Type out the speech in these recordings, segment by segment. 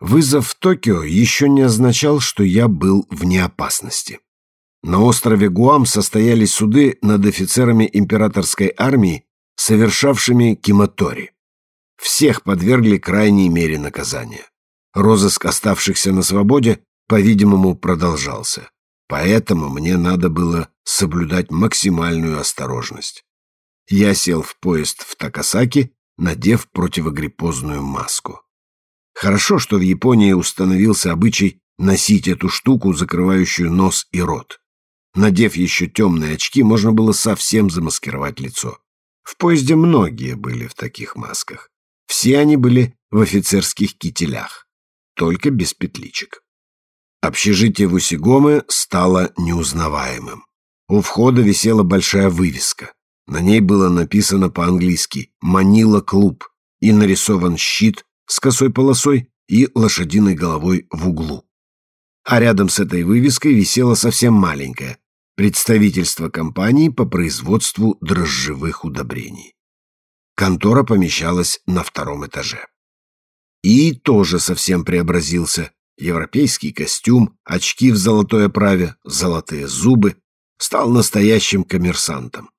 Вызов в Токио еще не означал, что я был вне опасности. На острове Гуам состоялись суды над офицерами императорской армии, совершавшими киматори. Всех подвергли крайней мере наказания. Розыск оставшихся на свободе, по-видимому, продолжался. Поэтому мне надо было соблюдать максимальную осторожность. Я сел в поезд в Такасаки, надев противогриппозную маску. Хорошо, что в Японии установился обычай носить эту штуку, закрывающую нос и рот. Надев еще темные очки, можно было совсем замаскировать лицо. В поезде многие были в таких масках. Все они были в офицерских кителях, только без петличек. Общежитие в Усигоме стало неузнаваемым. У входа висела большая вывеска. На ней было написано по-английски «Манила клуб» и нарисован щит с косой полосой и лошадиной головой в углу. А рядом с этой вывеской висело совсем маленькое представительство компании по производству дрожжевых удобрений. Контора помещалась на втором этаже. И тоже совсем преобразился. Европейский костюм, очки в золотой оправе, золотые зубы. Стал настоящим коммерсантом.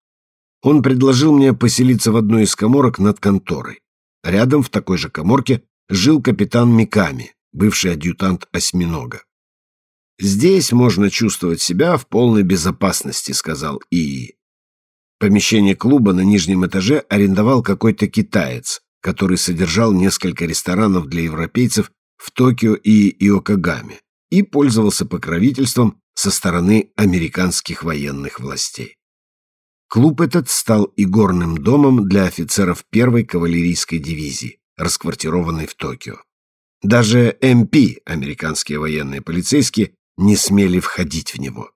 Он предложил мне поселиться в одной из коморок над конторой. Рядом в такой же коморке жил капитан Миками, бывший адъютант осьминога. «Здесь можно чувствовать себя в полной безопасности», — сказал Ии. Помещение клуба на нижнем этаже арендовал какой-то китаец, который содержал несколько ресторанов для европейцев в Токио и Иокогаме и пользовался покровительством со стороны американских военных властей. Клуб этот стал игорным домом для офицеров первой кавалерийской дивизии, расквартированной в Токио. Даже МП, американские военные полицейские, не смели входить в него.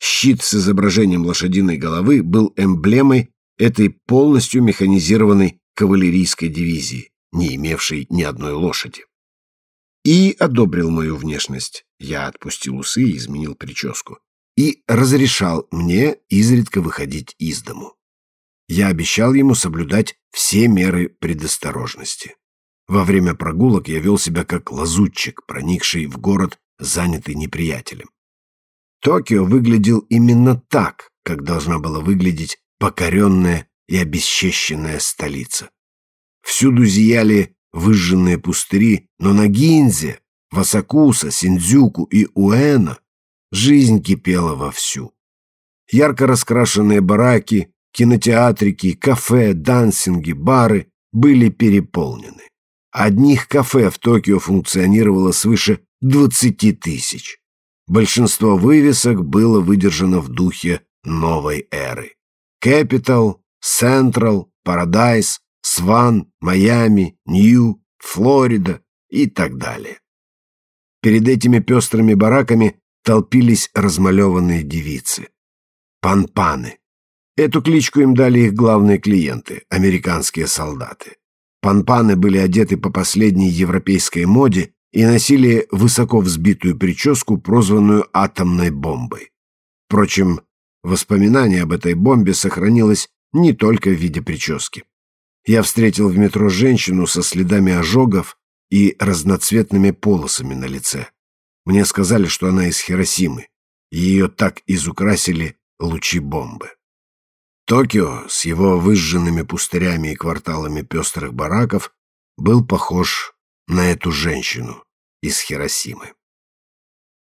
Щит с изображением лошадиной головы был эмблемой этой полностью механизированной кавалерийской дивизии, не имевшей ни одной лошади. И одобрил мою внешность. Я отпустил усы и изменил прическу и разрешал мне изредка выходить из дому. Я обещал ему соблюдать все меры предосторожности. Во время прогулок я вел себя как лазутчик, проникший в город, занятый неприятелем. Токио выглядел именно так, как должна была выглядеть покоренная и обесчещенная столица. Всюду зияли выжженные пустыри, но на Гинзе, Васакуса, Синдзюку и Уэна Жизнь кипела вовсю. Ярко раскрашенные бараки, кинотеатрики, кафе, дансинги, бары были переполнены. Одних кафе в Токио функционировало свыше 20 тысяч. Большинство вывесок было выдержано в духе новой эры. Capital, Central, Paradise, Сван, Майами, Нью, Флорида и так далее. Перед этими пестрыми бараками толпились размалеванные девицы. Панпаны. Эту кличку им дали их главные клиенты, американские солдаты. Панпаны были одеты по последней европейской моде и носили высоко взбитую прическу, прозванную атомной бомбой. Впрочем, воспоминание об этой бомбе сохранилось не только в виде прически. Я встретил в метро женщину со следами ожогов и разноцветными полосами на лице. Мне сказали, что она из Хиросимы. Ее так изукрасили лучи бомбы. Токио с его выжженными пустырями и кварталами пестрых бараков был похож на эту женщину из Хиросимы.